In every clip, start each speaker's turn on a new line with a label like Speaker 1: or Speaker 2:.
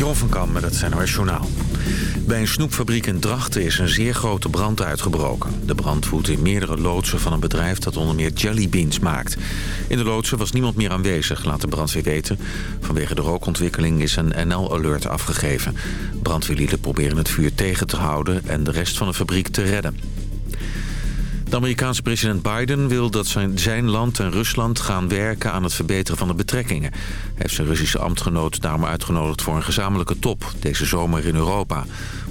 Speaker 1: Jon van Kam met het NOS Journaal. Bij een snoepfabriek in Drachten is een zeer grote brand uitgebroken. De brand woedt in meerdere loodsen van een bedrijf dat onder meer jellybeans maakt. In de loodsen was niemand meer aanwezig, laat de brandweer weten. Vanwege de rookontwikkeling is een NL-alert afgegeven. Brandweerlieden proberen het vuur tegen te houden en de rest van de fabriek te redden. De Amerikaanse president Biden wil dat zijn, land en Rusland gaan werken aan het verbeteren van de betrekkingen. Hij heeft zijn Russische ambtgenoot daarom uitgenodigd voor een gezamenlijke top deze zomer in Europa.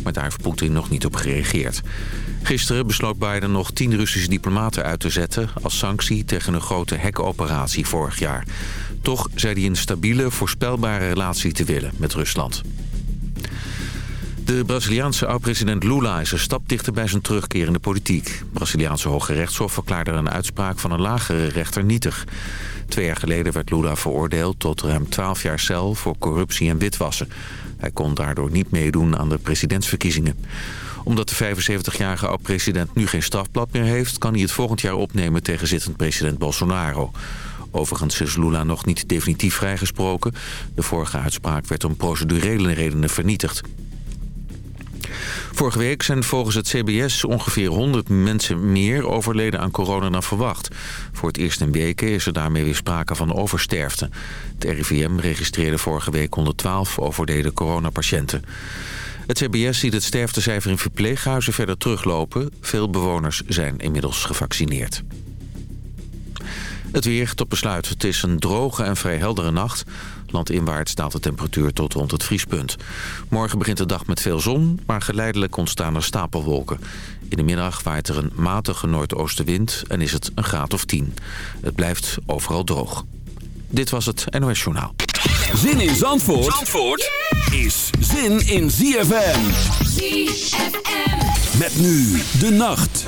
Speaker 1: Maar daar heeft Poetin nog niet op gereageerd. Gisteren besloot Biden nog tien Russische diplomaten uit te zetten als sanctie tegen een grote hekoperatie vorig jaar. Toch zei hij een stabiele, voorspelbare relatie te willen met Rusland. De Braziliaanse oud-president Lula is een stap dichter bij zijn terugkeer in de politiek. Braziliaanse Hoge Rechtshof verklaarde een uitspraak van een lagere rechter nietig. Twee jaar geleden werd Lula veroordeeld tot ruim 12 jaar cel voor corruptie en witwassen. Hij kon daardoor niet meedoen aan de presidentsverkiezingen. Omdat de 75-jarige oud-president nu geen strafblad meer heeft... kan hij het volgend jaar opnemen tegen zittend president Bolsonaro. Overigens is Lula nog niet definitief vrijgesproken. De vorige uitspraak werd om procedurele redenen vernietigd. Vorige week zijn volgens het CBS ongeveer 100 mensen meer overleden aan corona dan verwacht. Voor het eerst in weken is er daarmee weer sprake van oversterfte. Het RIVM registreerde vorige week 112 overleden coronapatiënten. Het CBS ziet het sterftecijfer in verpleeghuizen verder teruglopen. Veel bewoners zijn inmiddels gevaccineerd. Het weer tot besluit. Het is een droge en vrij heldere nacht. Landinwaarts daalt de temperatuur tot rond het vriespunt. Morgen begint de dag met veel zon, maar geleidelijk ontstaan er stapelwolken. In de middag waait er een matige noordoostenwind en is het een graad of 10. Het blijft overal droog. Dit was het NOS Journaal.
Speaker 2: Zin in Zandvoort, Zandvoort is zin in ZFM. ZFM. Met nu de nacht.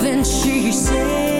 Speaker 3: Then she said?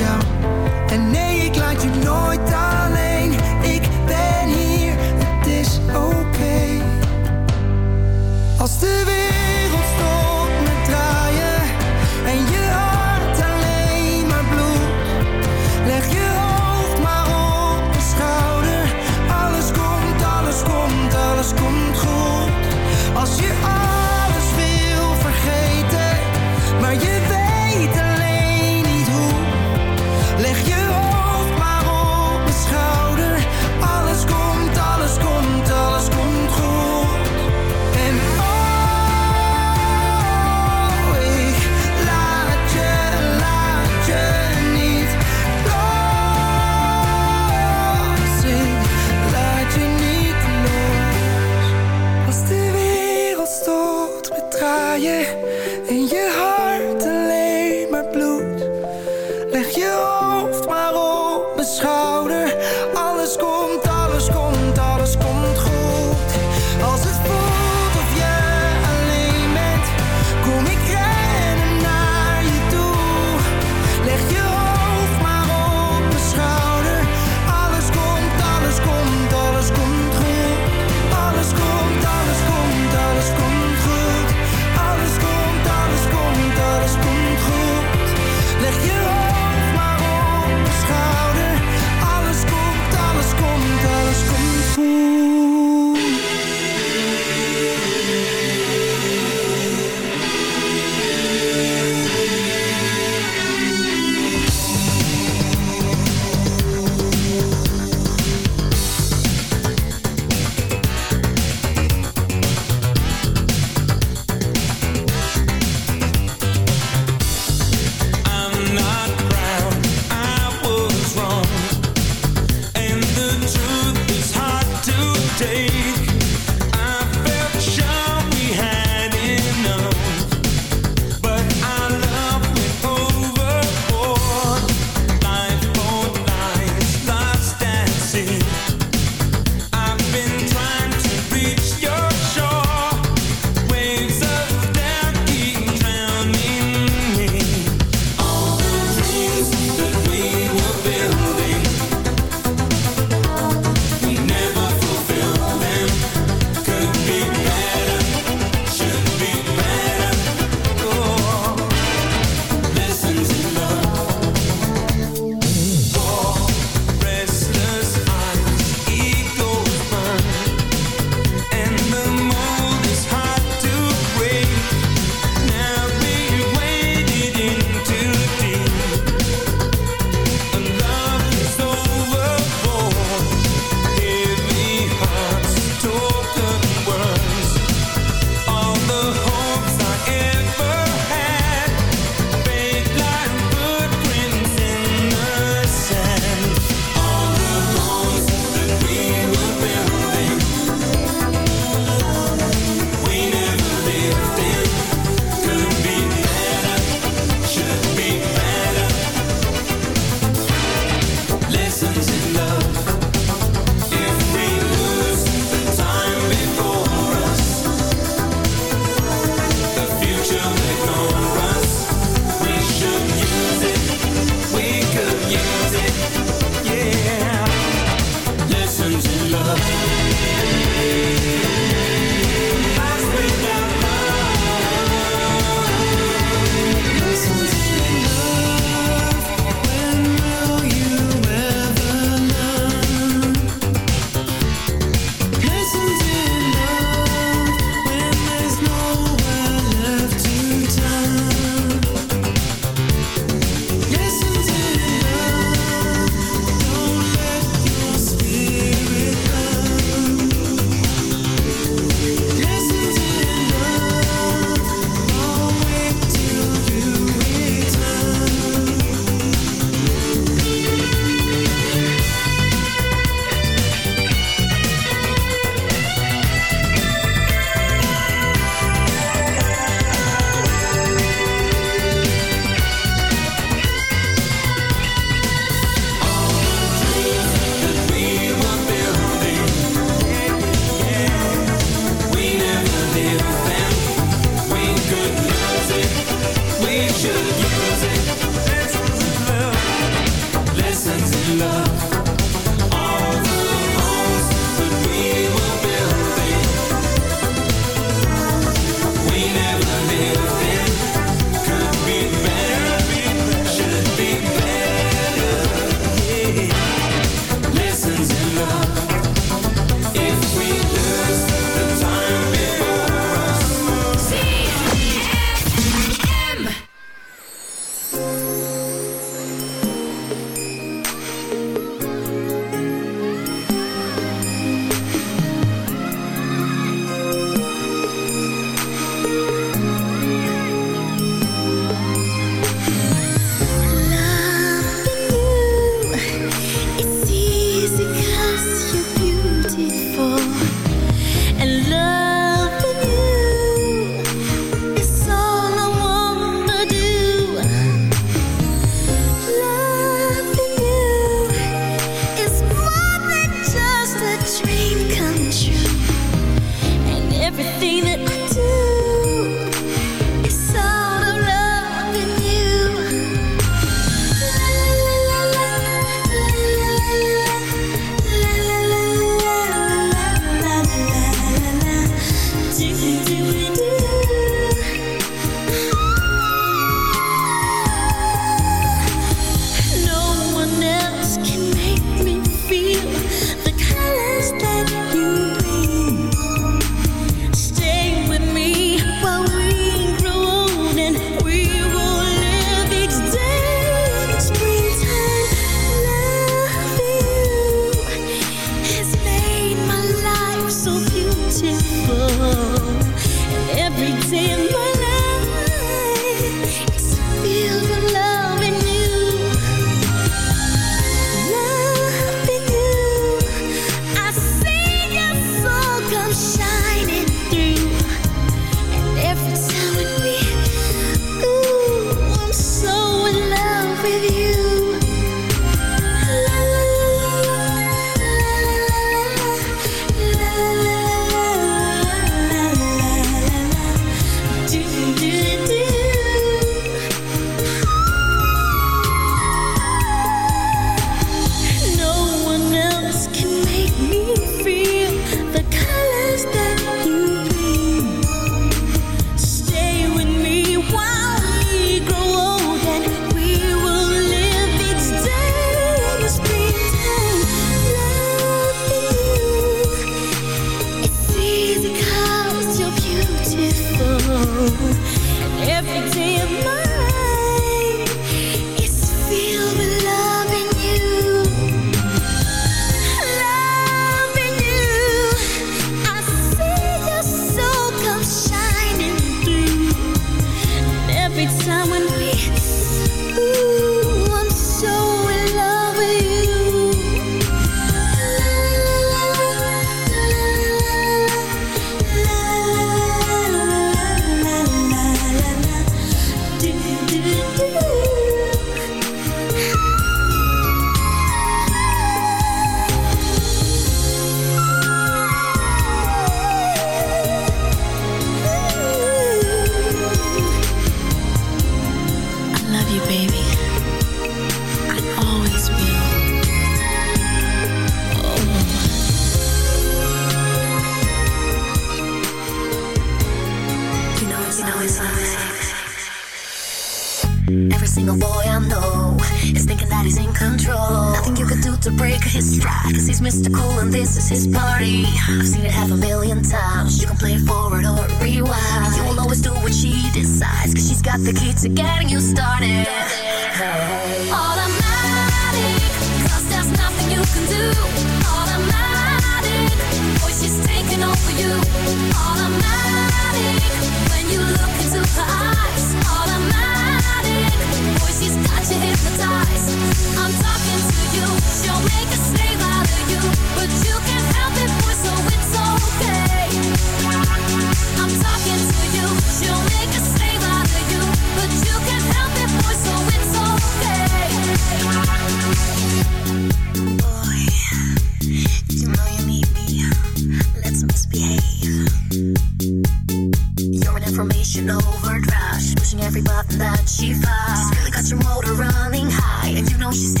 Speaker 4: She's really got your motor running high, and you know she's.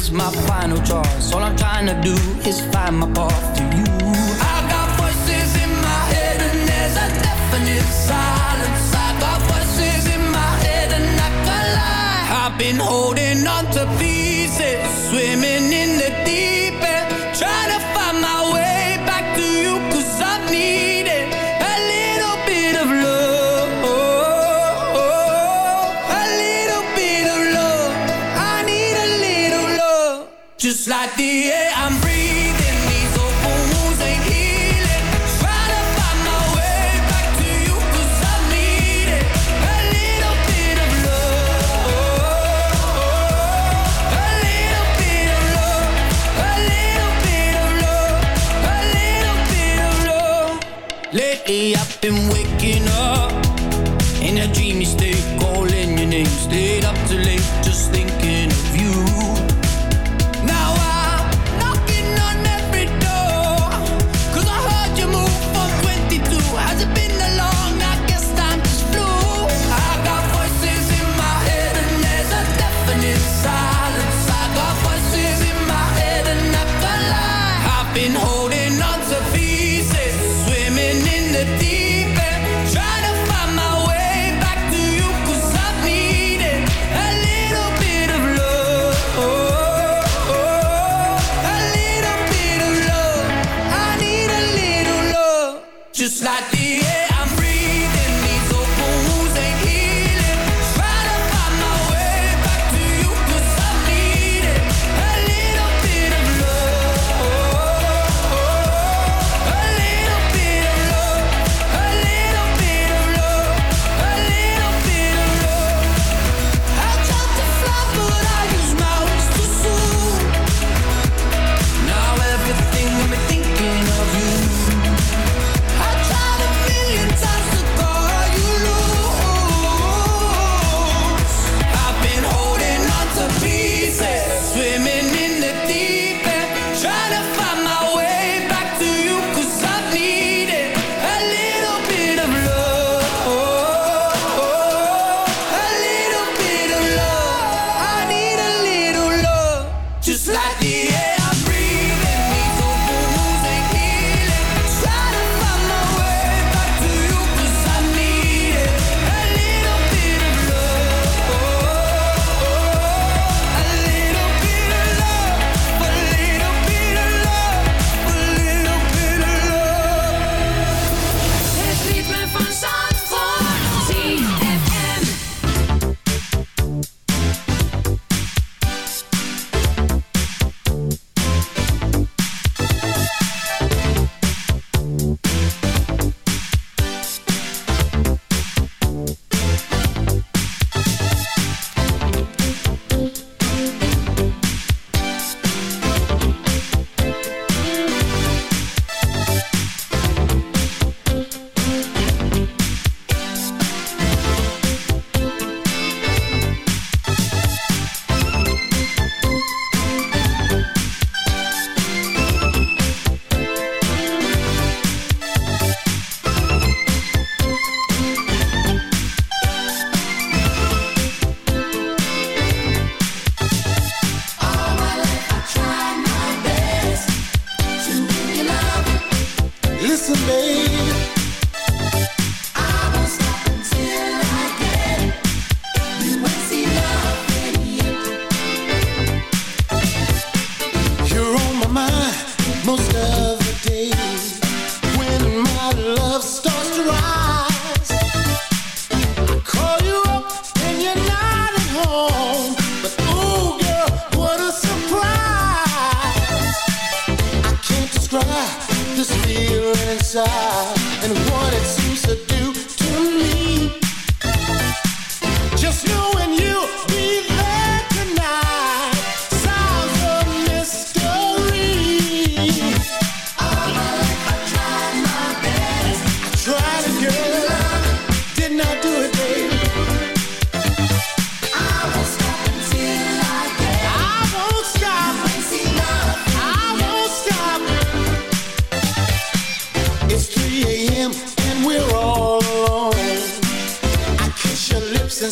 Speaker 4: it's
Speaker 5: my final choice. All I'm trying to do is find my path to you. I got voices in my head and there's a definite silence. I got voices in my head and I can lie. I've been holding on to pieces, swimming in the deep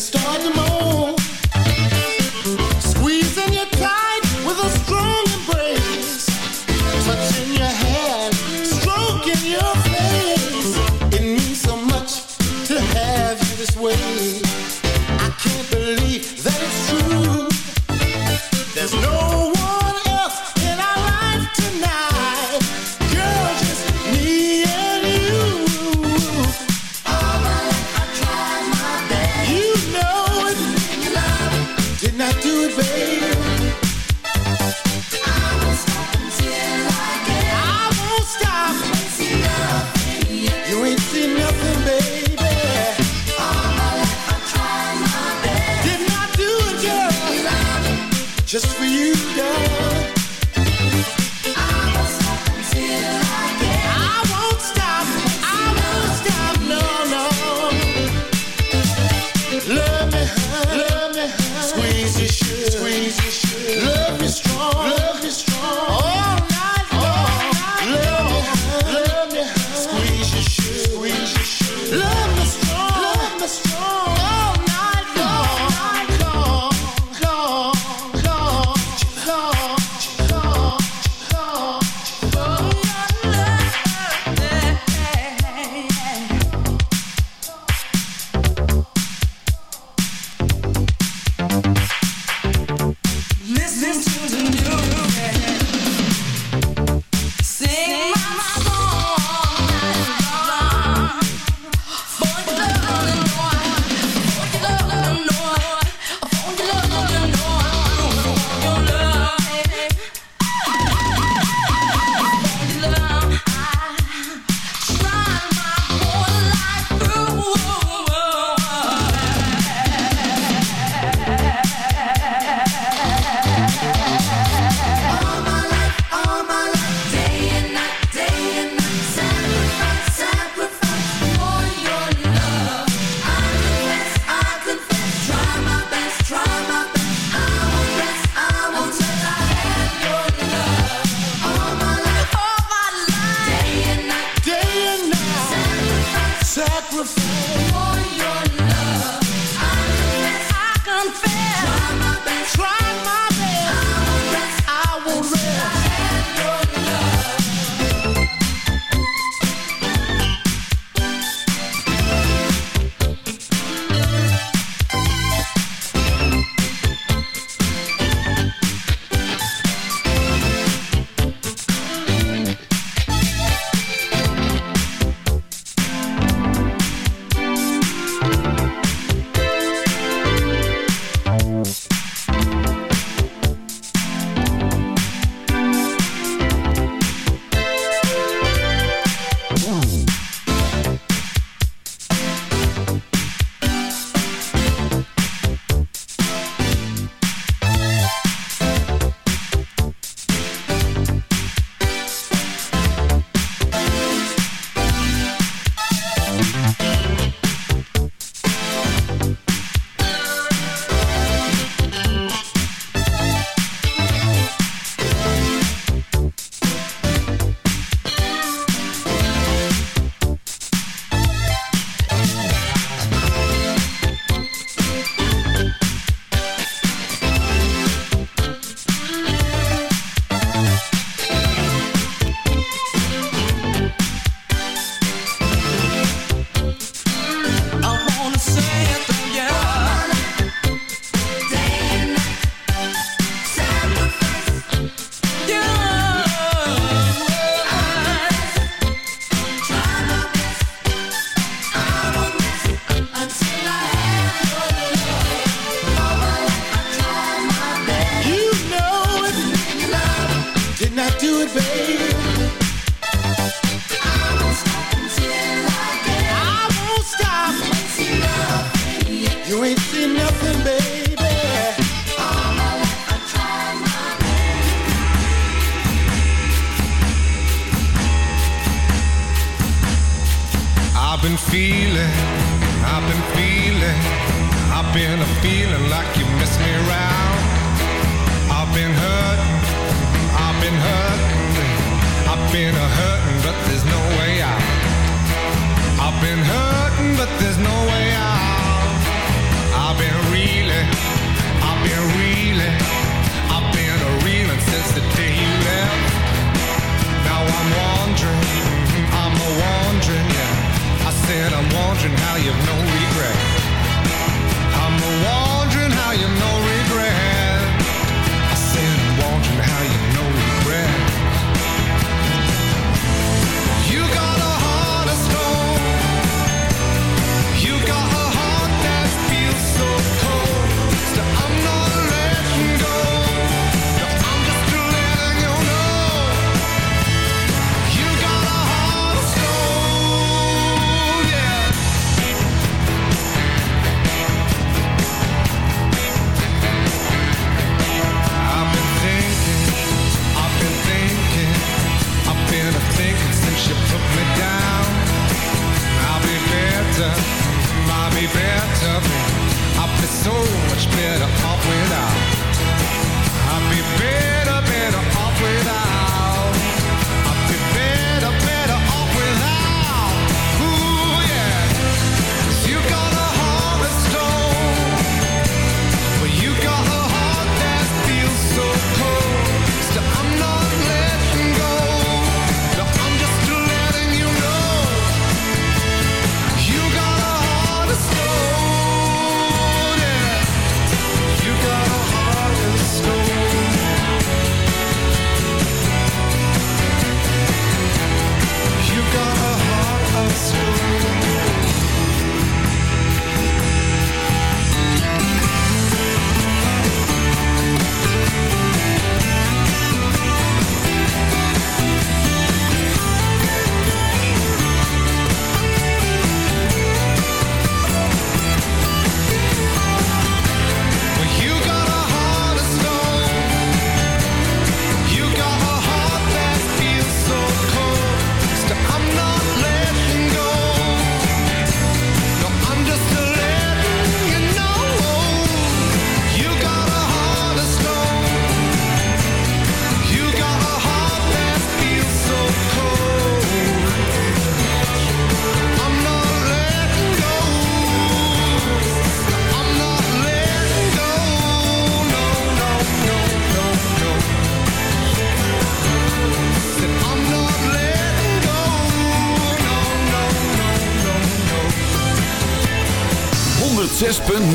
Speaker 6: start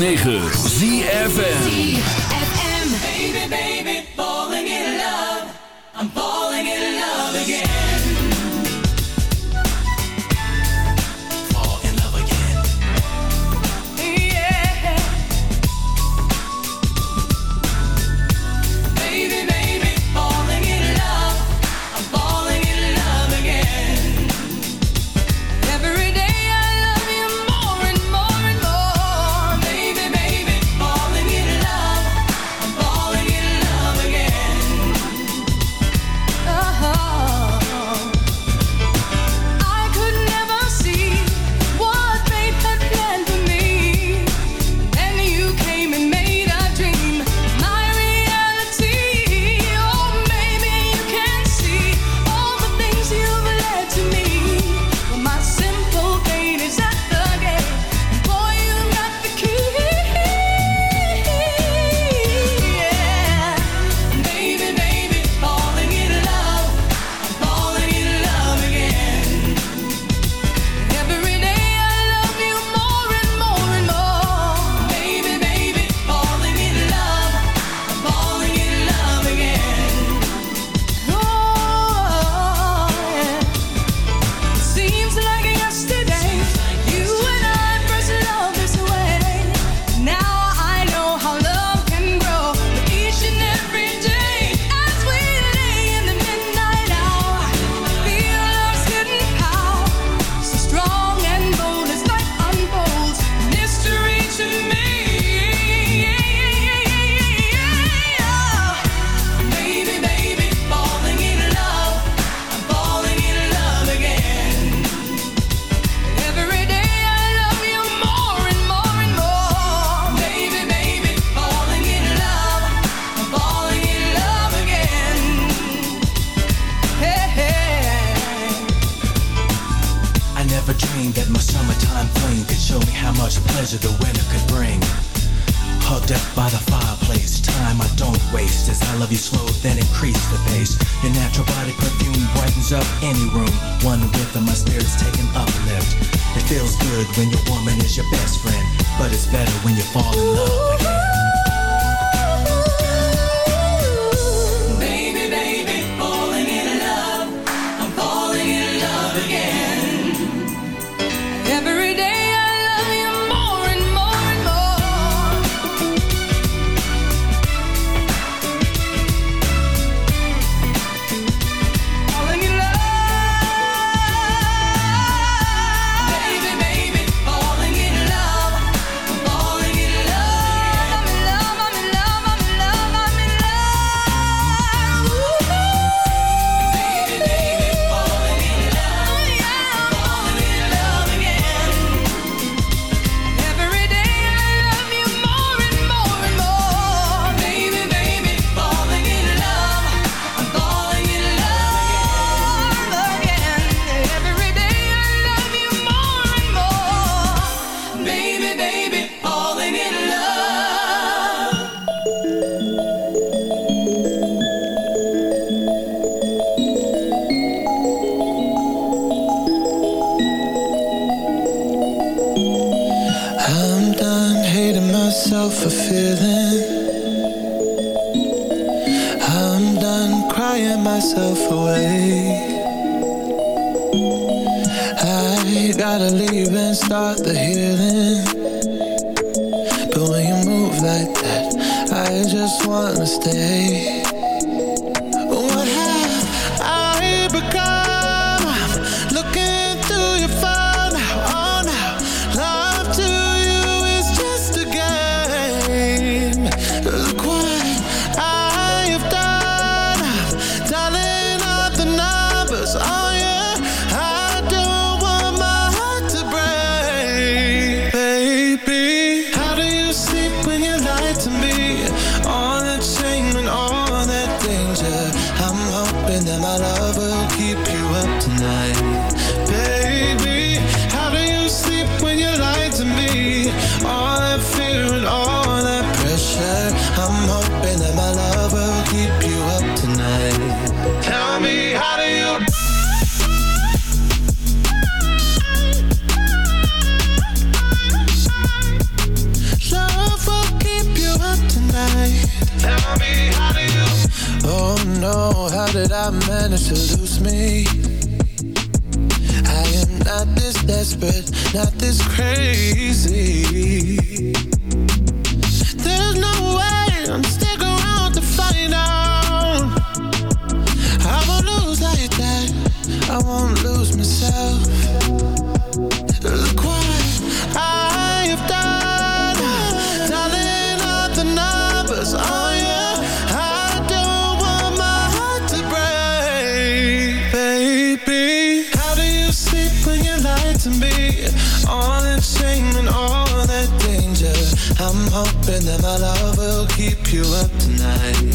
Speaker 7: 9. desperate, not this crazy. My love will keep you up tonight.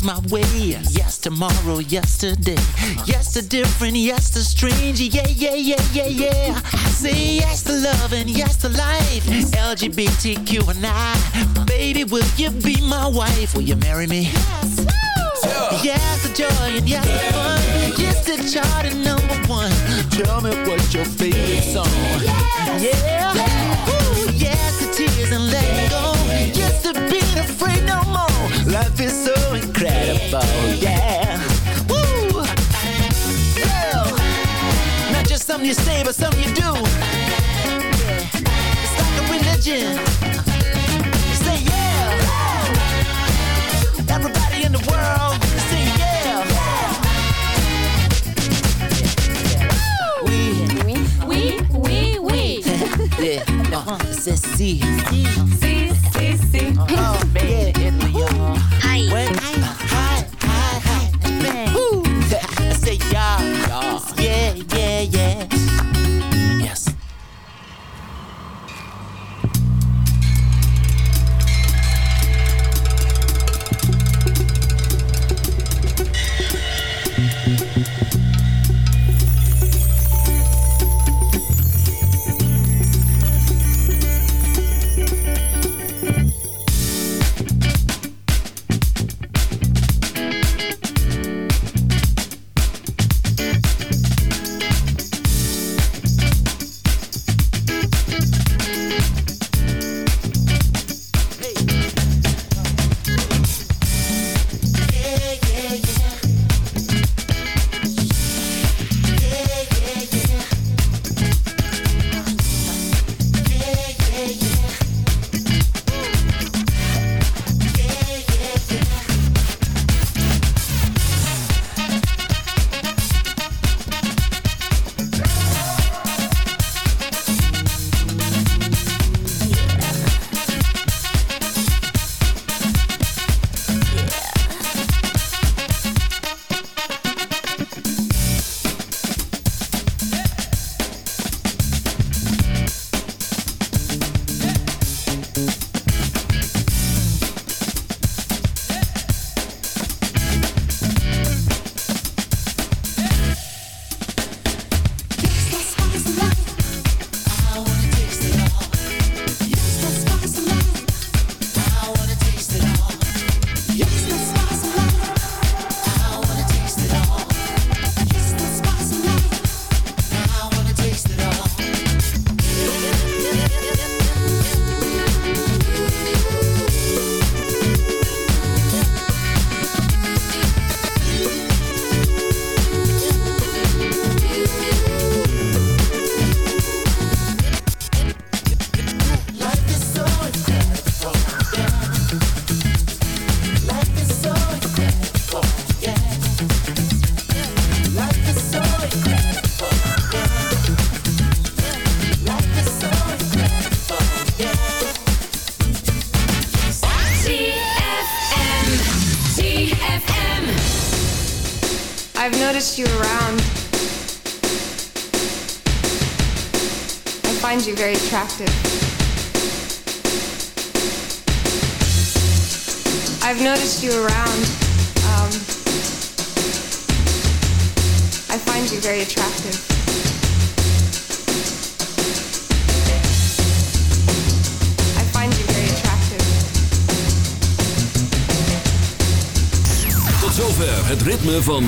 Speaker 8: comes my way. Yes, tomorrow, yesterday. Yes, to different, yes, to strange. Yeah, yeah, yeah, yeah, yeah. I say yes to love and yes to life. LGBTQ and I. Baby, will you be my wife? Will you marry me? Yes. Yes, the joy and yes, the fun. Yes, the chart and number one. Tell me what's your favorite song. Yeah. Ooh, yes, the tears and letting go. Yes, to being afraid no more. Life is so incredible. Yeah. Not just something you say, but something you do. It's like a religion. Say yeah. Everybody in the world, say yeah. Oui,
Speaker 9: Oui, oui, oui.
Speaker 8: yeah. Uh, c'est si.
Speaker 9: Si, si,